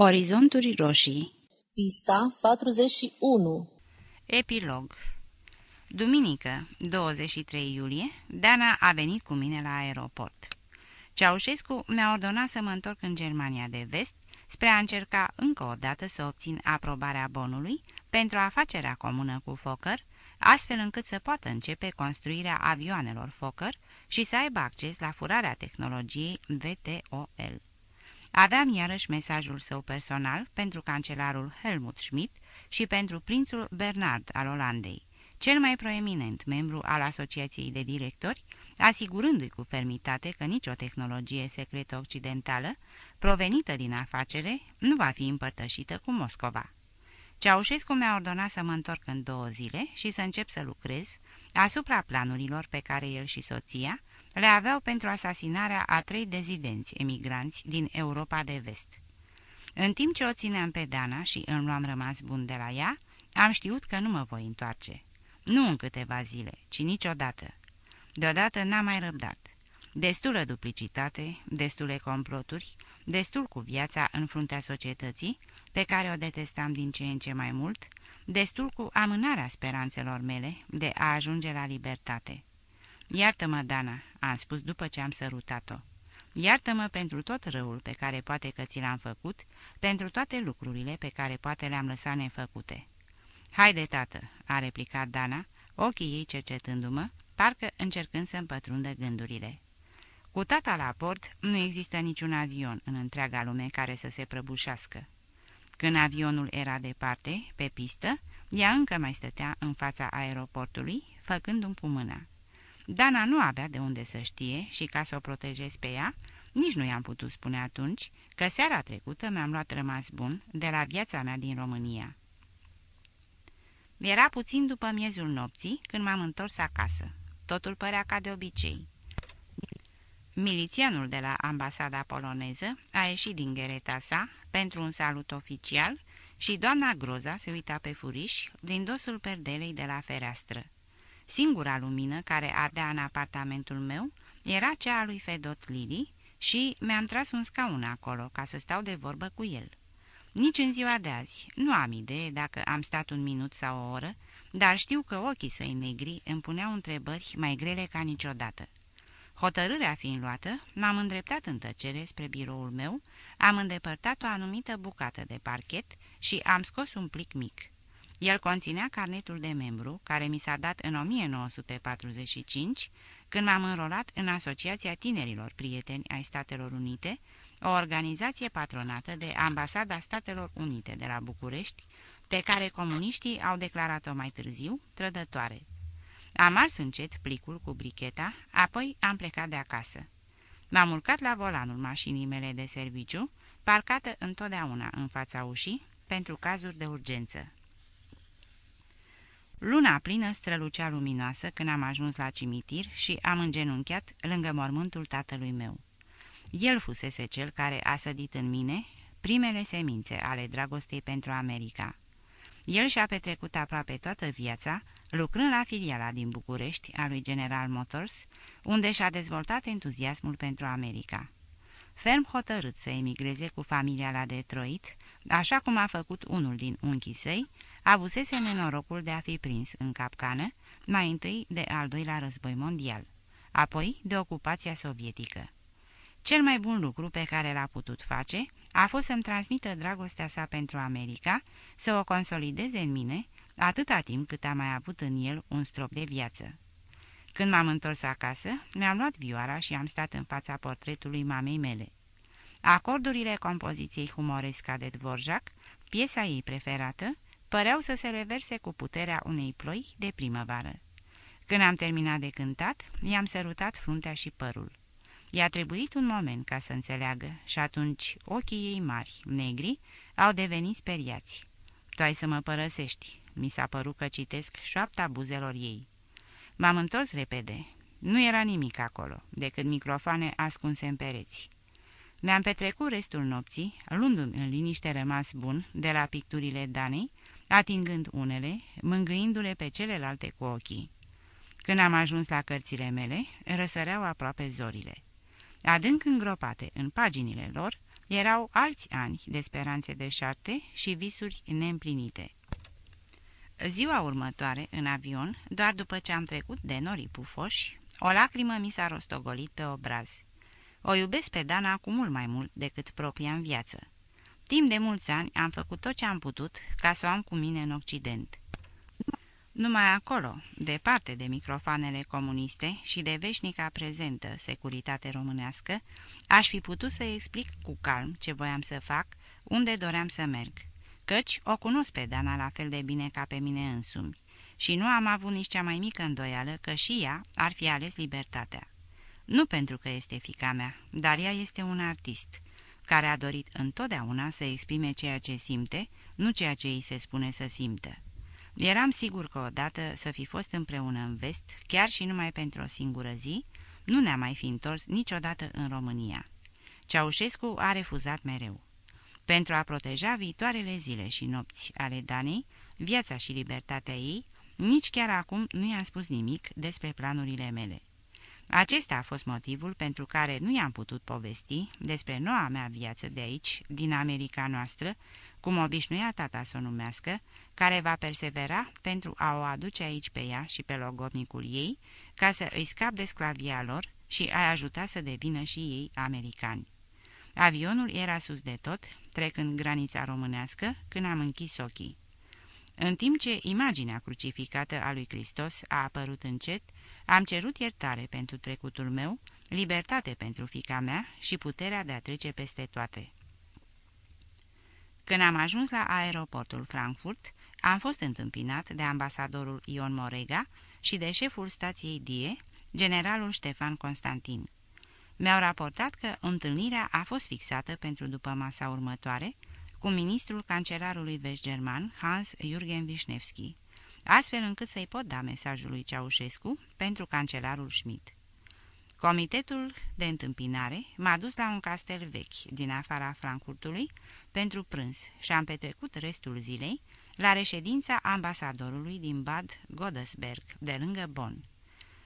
Orizonturi roșii Pista 41 Epilog Duminică, 23 iulie, Dana a venit cu mine la aeroport. Ceaușescu mi-a ordonat să mă întorc în Germania de vest spre a încerca încă o dată să obțin aprobarea bonului pentru afacerea comună cu Fokker, astfel încât să poată începe construirea avioanelor Fokker și să aibă acces la furarea tehnologiei VTOL. Aveam iarăși mesajul său personal pentru cancelarul Helmut Schmidt și pentru prințul Bernard al Olandei, cel mai proeminent membru al Asociației de Directori, asigurându-i cu fermitate că nicio tehnologie secretă occidentală, provenită din afacere, nu va fi împărtășită cu Moscova. Ceaușescu mi-a ordonat să mă întorc în două zile și să încep să lucrez asupra planurilor pe care el și soția le aveau pentru asasinarea a trei dezidenți emigranți din Europa de vest. În timp ce o țineam pe Dana și îmi luam rămas bun de la ea, am știut că nu mă voi întoarce. Nu în câteva zile, ci niciodată. Deodată n-am mai răbdat. Destulă duplicitate, destule comploturi, destul cu viața în fruntea societății, pe care o detestam din ce în ce mai mult, destul cu amânarea speranțelor mele de a ajunge la libertate. Iartă-mă, Dana, am spus după ce am sărutat-o. Iartă-mă pentru tot răul pe care poate că ți l-am făcut, pentru toate lucrurile pe care poate le-am lăsat nefăcute. Haide, tată, a replicat Dana, ochii ei cercetându-mă, parcă încercând să împătrundă gândurile. Cu tata la port, nu există niciun avion în întreaga lume care să se prăbușească. Când avionul era departe, pe pistă, ea încă mai stătea în fața aeroportului, făcând-un cu mâna. Dana nu avea de unde să știe și ca să o protejez pe ea, nici nu i-am putut spune atunci că seara trecută mi-am luat rămas bun de la viața mea din România. Era puțin după miezul nopții când m-am întors acasă. Totul părea ca de obicei. Milițianul de la ambasada poloneză a ieșit din ghereta sa pentru un salut oficial și doamna Groza se uita pe furiș din dosul perdelei de la fereastră. Singura lumină care ardea în apartamentul meu era cea a lui Fedot Lili și mi-am tras un scaun acolo ca să stau de vorbă cu el. Nici în ziua de azi nu am idee dacă am stat un minut sau o oră, dar știu că ochii săi negri îmi puneau întrebări mai grele ca niciodată. Hotărârea fiind luată, m-am îndreptat în tăcere spre biroul meu, am îndepărtat o anumită bucată de parchet și am scos un plic mic. El conținea carnetul de membru, care mi s-a dat în 1945, când m-am înrolat în Asociația Tinerilor Prieteni ai Statelor Unite, o organizație patronată de Ambasada Statelor Unite de la București, pe care comuniștii au declarat-o mai târziu trădătoare. Am ars încet plicul cu bricheta, apoi am plecat de acasă. M-am urcat la volanul mașinii mele de serviciu, parcată întotdeauna în fața ușii, pentru cazuri de urgență. Luna plină strălucea luminoasă când am ajuns la cimitir și am îngenunchiat lângă mormântul tatălui meu. El fusese cel care a sădit în mine primele semințe ale dragostei pentru America. El și-a petrecut aproape toată viața lucrând la filiala din București a lui General Motors, unde și-a dezvoltat entuziasmul pentru America. Ferm hotărât să emigreze cu familia la Detroit, așa cum a făcut unul din unchii săi, avusese nenorocul de a fi prins în capcană, mai întâi de al doilea război mondial, apoi de ocupația sovietică. Cel mai bun lucru pe care l-a putut face a fost să-mi transmită dragostea sa pentru America, să o consolideze în mine, atâta timp cât a mai avut în el un strop de viață. Când m-am întors acasă, mi-am luat vioara și am stat în fața portretului mamei mele. Acordurile compoziției humoresca de Dvorak, piesa ei preferată, păreau să se reverse cu puterea unei ploi de primăvară. Când am terminat de cântat, i-am sărutat fruntea și părul. I-a trebuit un moment ca să înțeleagă și atunci ochii ei mari, negri, au devenit speriați. Tu ai să mă părăsești, mi s-a părut că citesc șoapta buzelor ei. M-am întors repede. Nu era nimic acolo, decât microfoane ascunse în pereți. Mi-am petrecut restul nopții, luându-mi în liniște rămas bun de la picturile Danei, atingând unele, mângâindu-le pe celelalte cu ochii. Când am ajuns la cărțile mele, răsăreau aproape zorile. Adânc îngropate în paginile lor, Erau alți ani de speranțe deșarte și visuri neîmplinite. Ziua următoare, în avion, doar după ce am trecut de norii pufoși, o lacrimă mi s-a rostogolit pe obraz. O iubesc pe Dana cu mult mai mult decât propria în viață. Timp de mulți ani am făcut tot ce am putut ca să o am cu mine în Occident. Numai acolo, departe de microfanele comuniste și de veșnica prezentă securitate românească, aș fi putut să explic cu calm ce voiam să fac, unde doream să merg, căci o cunosc pe Dana la fel de bine ca pe mine însumi și nu am avut nici cea mai mică îndoială că și ea ar fi ales libertatea. Nu pentru că este fica mea, dar ea este un artist, care a dorit întotdeauna să exprime ceea ce simte, nu ceea ce îi se spune să simtă. Eram sigur că odată să fi fost împreună în vest, chiar și numai pentru o singură zi, nu ne-a mai fi întors niciodată în România. Ceaușescu a refuzat mereu. Pentru a proteja viitoarele zile și nopți ale Danei, viața și libertatea ei, nici chiar acum nu i-am spus nimic despre planurile mele. Acesta a fost motivul pentru care nu i-am putut povesti despre noua mea viață de aici, din America noastră, cum obișnuia tata să o numească, care va persevera pentru a o aduce aici pe ea și pe logodnicul ei, ca să îi scap de sclavia lor și a ajuta să devină și ei americani. Avionul era sus de tot, trecând granița românească, când am închis ochii. În timp ce imaginea crucificată a lui Hristos a apărut încet, am cerut iertare pentru trecutul meu, libertate pentru fica mea și puterea de a trece peste toate. Când am ajuns la aeroportul Frankfurt, am fost întâmpinat de ambasadorul Ion Morega și de șeful stației Die, generalul Ștefan Constantin. Mi-au raportat că întâlnirea a fost fixată pentru după masa următoare cu ministrul cancelarului vest-german Hans-Jürgen Wisniewski, astfel încât să-i pot da mesajul lui Ceaușescu pentru cancelarul Schmidt. Comitetul de întâmpinare m-a dus la un castel vechi din afara Frankfurtului pentru prânz și am petrecut restul zilei la reședința ambasadorului din Bad Godesberg, de lângă Bonn.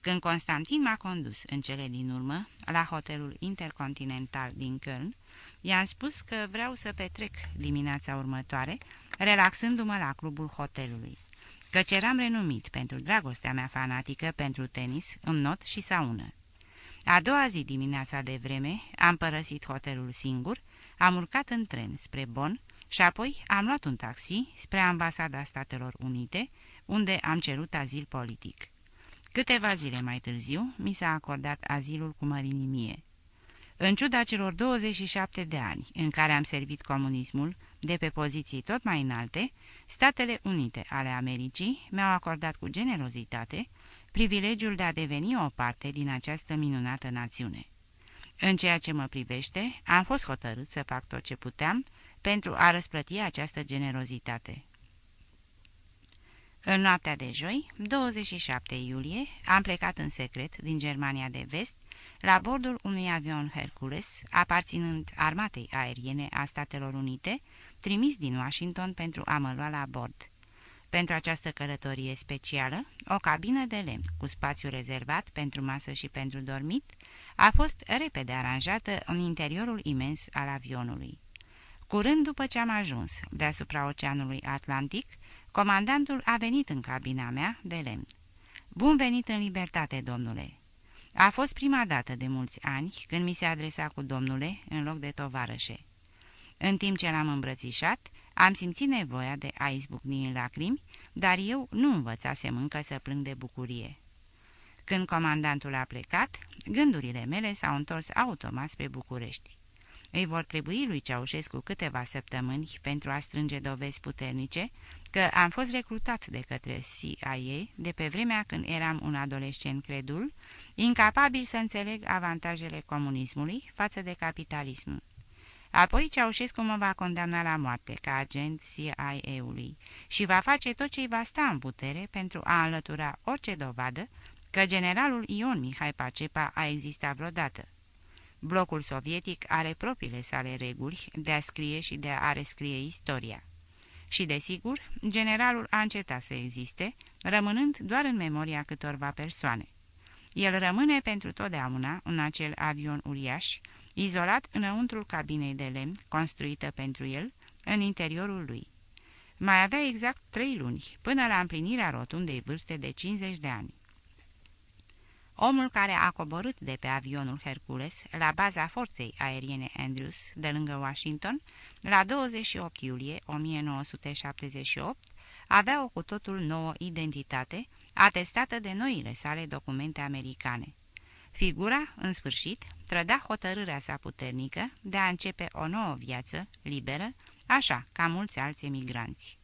Când Constantin m-a condus în cele din urmă la hotelul intercontinental din Köln, i-am spus că vreau să petrec dimineața următoare, relaxându-mă la clubul hotelului, căci eram renumit pentru dragostea mea fanatică pentru tenis, not și saună. A doua zi dimineața de vreme am părăsit hotelul singur, am urcat în tren spre Bonn și apoi am luat un taxi spre ambasada Statelor Unite, unde am cerut azil politic. Câteva zile mai târziu, mi s-a acordat azilul cu mărinimie. În ciuda celor 27 de ani în care am servit comunismul de pe poziții tot mai înalte, Statele Unite ale Americii mi-au acordat cu generozitate privilegiul de a deveni o parte din această minunată națiune. În ceea ce mă privește, am fost hotărât să fac tot ce puteam pentru a răsplăti această generozitate. În noaptea de joi, 27 iulie, am plecat în secret din Germania de vest la bordul unui avion Hercules, aparținând armatei aeriene a Statelor Unite, trimis din Washington pentru a mă lua la bord. Pentru această călătorie specială, o cabină de lemn cu spațiu rezervat pentru masă și pentru dormit a fost repede aranjată în interiorul imens al avionului. Curând după ce am ajuns deasupra Oceanului Atlantic, comandantul a venit în cabina mea de lemn. Bun venit în libertate, domnule!" A fost prima dată de mulți ani când mi se adresa cu domnule în loc de tovarășe. În timp ce l-am îmbrățișat, am simțit nevoia de a izbucni în lacrimi, dar eu nu învățasem încă să plâng de bucurie. Când comandantul a plecat, gândurile mele s-au întors automat spre București. Îi vor trebui lui Ceaușescu câteva săptămâni pentru a strânge dovezi puternice că am fost recrutat de către CIA de pe vremea când eram un adolescent credul, incapabil să înțeleg avantajele comunismului față de capitalism. Apoi Ceaușescu mă va condamna la moarte ca agent CIA-ului și va face tot ce-i va sta în putere pentru a înlătura orice dovadă că generalul Ion Mihai Pacepa a existat vreodată. Blocul sovietic are propriile sale reguli de a scrie și de a rescrie istoria. Și, desigur, generalul a încetat să existe, rămânând doar în memoria câtorva persoane. El rămâne pentru totdeauna în acel avion uriaș, izolat înăuntrul cabinei de lemn construită pentru el, în interiorul lui. Mai avea exact trei luni, până la împlinirea rotundei vârste de 50 de ani. Omul care a coborât de pe avionul Hercules la baza forței aeriene Andrews de lângă Washington la 28 iulie 1978 avea o cu totul nouă identitate, atestată de noile sale documente americane. Figura, în sfârșit, trăda hotărârea sa puternică de a începe o nouă viață, liberă, așa ca mulți alți emigranți.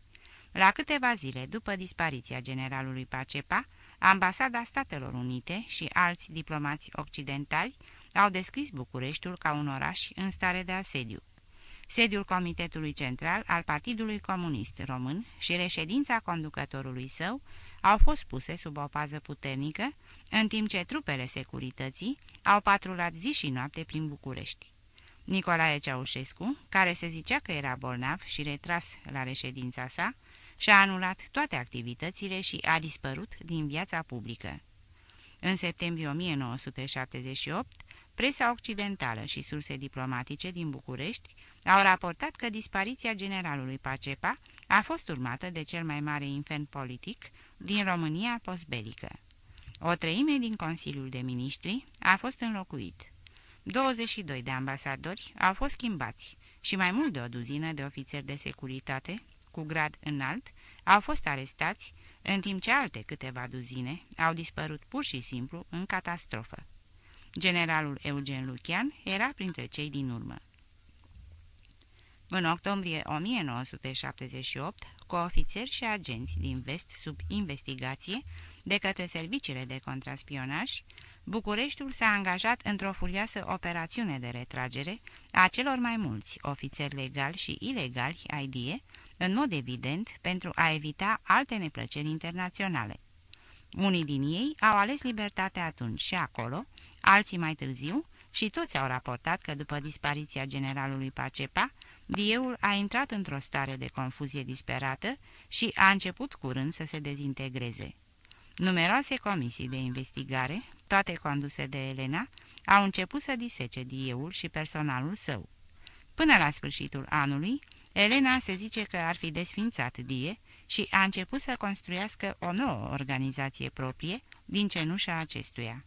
La câteva zile după dispariția generalului Pacepa, Ambasada Statelor Unite și alți diplomați occidentali au descris Bucureștiul ca un oraș în stare de asediu. Sediul Comitetului Central al Partidului Comunist Român și reședința conducătorului său au fost puse sub o pază puternică, în timp ce trupele securității au patrulat zi și noapte prin București. Nicolae Ceaușescu, care se zicea că era bolnav și retras la reședința sa, și-a anulat toate activitățile și a dispărut din viața publică. În septembrie 1978, presa occidentală și surse diplomatice din București au raportat că dispariția generalului Pacepa a fost urmată de cel mai mare infern politic din România postbelică. O treime din Consiliul de Ministri a fost înlocuit. 22 de ambasadori au fost schimbați și mai mult de o duzină de ofițeri de securitate cu grad înalt au fost arestați, în timp ce alte câteva duzine au dispărut pur și simplu în catastrofă. Generalul Eugen Lucian era printre cei din urmă. În octombrie 1978, cu ofițeri și agenți din vest sub investigație de către serviciile de contraspionaj, Bucureștiul s-a angajat într-o furioasă operațiune de retragere a celor mai mulți ofițeri legali și ilegali ai DIE, în mod evident pentru a evita alte neplăceri internaționale. Unii din ei au ales libertatea atunci și acolo, alții mai târziu, și toți au raportat că după dispariția generalului Pacepa, Dieul a intrat într-o stare de confuzie disperată și a început curând să se dezintegreze. Numeroase comisii de investigare, toate conduse de Elena, au început să disece Dieul și personalul său. Până la sfârșitul anului, Elena se zice că ar fi desfințat Die și a început să construiască o nouă organizație proprie din cenușa acestuia.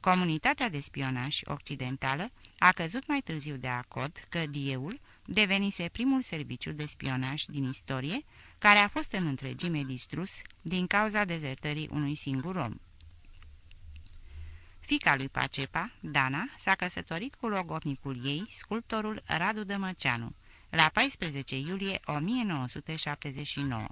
Comunitatea de spionaj occidentală a căzut mai târziu de acord că Dieul devenise primul serviciu de spionaj din istorie care a fost în întregime distrus din cauza dezertării unui singur om. Fica lui Pacepa, Dana, s-a căsătorit cu logotnicul ei, sculptorul Radu Dămăceanu, la 14 iulie 1979.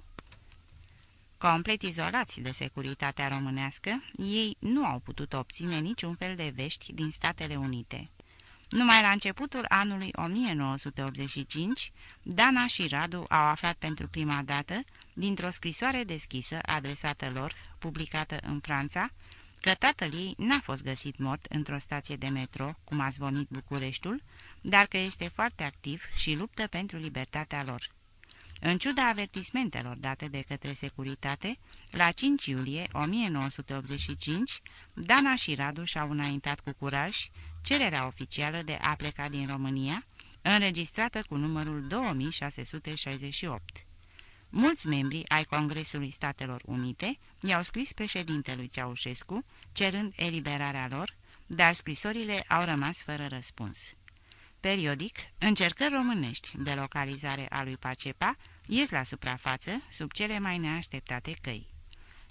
Complet izolați de securitatea românească, ei nu au putut obține niciun fel de vești din Statele Unite. Numai la începutul anului 1985, Dana și Radu au aflat pentru prima dată, dintr-o scrisoare deschisă adresată lor, publicată în Franța, că tatăl ei n-a fost găsit mort într-o stație de metro, cum a zvonit Bucureștiul, dar că este foarte activ și luptă pentru libertatea lor. În ciuda avertismentelor date de către securitate, la 5 iulie 1985, Dana și Radu și-au înaintat cu curaj cererea oficială de a pleca din România, înregistrată cu numărul 2668. Mulți membri ai Congresului Statelor Unite i-au scris președintelui Ceaușescu, cerând eliberarea lor, dar scrisorile au rămas fără răspuns. Periodic, încercări românești de localizare a lui Pacepa ies la suprafață sub cele mai neașteptate căi.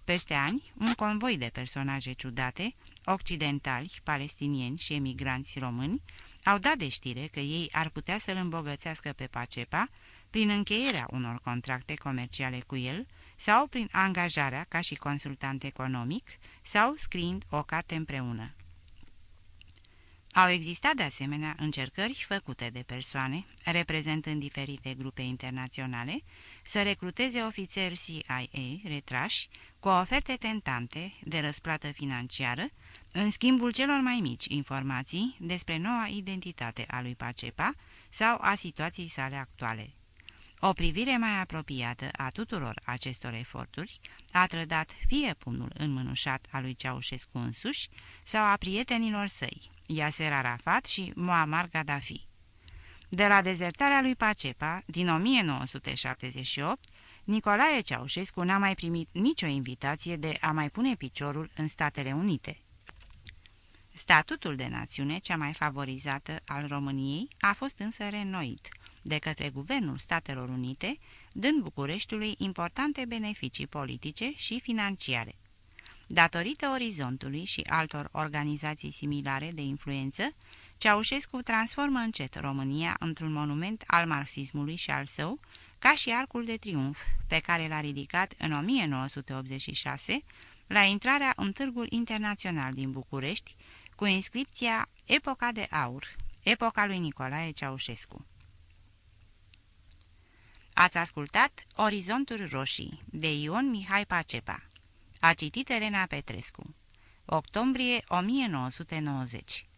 Peste ani, un convoi de personaje ciudate, occidentali, palestinieni și emigranți români, au dat de știre că ei ar putea să-l îmbogățească pe Pacepa prin încheierea unor contracte comerciale cu el sau prin angajarea ca și consultant economic sau scriind o carte împreună. Au existat de asemenea încercări făcute de persoane, reprezentând diferite grupe internaționale, să recruteze ofițeri CIA retrași cu oferte tentante de răsplată financiară, în schimbul celor mai mici informații despre noua identitate a lui Pacepa sau a situației sale actuale. O privire mai apropiată a tuturor acestor eforturi a trădat fie pumnul înmânușat al lui Ceaușescu însuși sau a prietenilor săi, Yasser Arafat și Muammar Gaddafi. De la dezertarea lui Pacepa, din 1978, Nicolae Ceaușescu n-a mai primit nicio invitație de a mai pune piciorul în Statele Unite. Statutul de națiune, cea mai favorizată al României, a fost însă reînnoit de către Guvernul Statelor Unite, dând Bucureștiului importante beneficii politice și financiare. Datorită orizontului și altor organizații similare de influență, Ceaușescu transformă încet România într-un monument al marxismului și al său, ca și arcul de triumf pe care l-a ridicat în 1986 la intrarea în Târgul Internațional din București, cu inscripția Epoca de Aur, epoca lui Nicolae Ceaușescu. Ați ascultat Orizonturi Roșii de Ion Mihai Pacepa. A citit Elena Petrescu. Octombrie 1990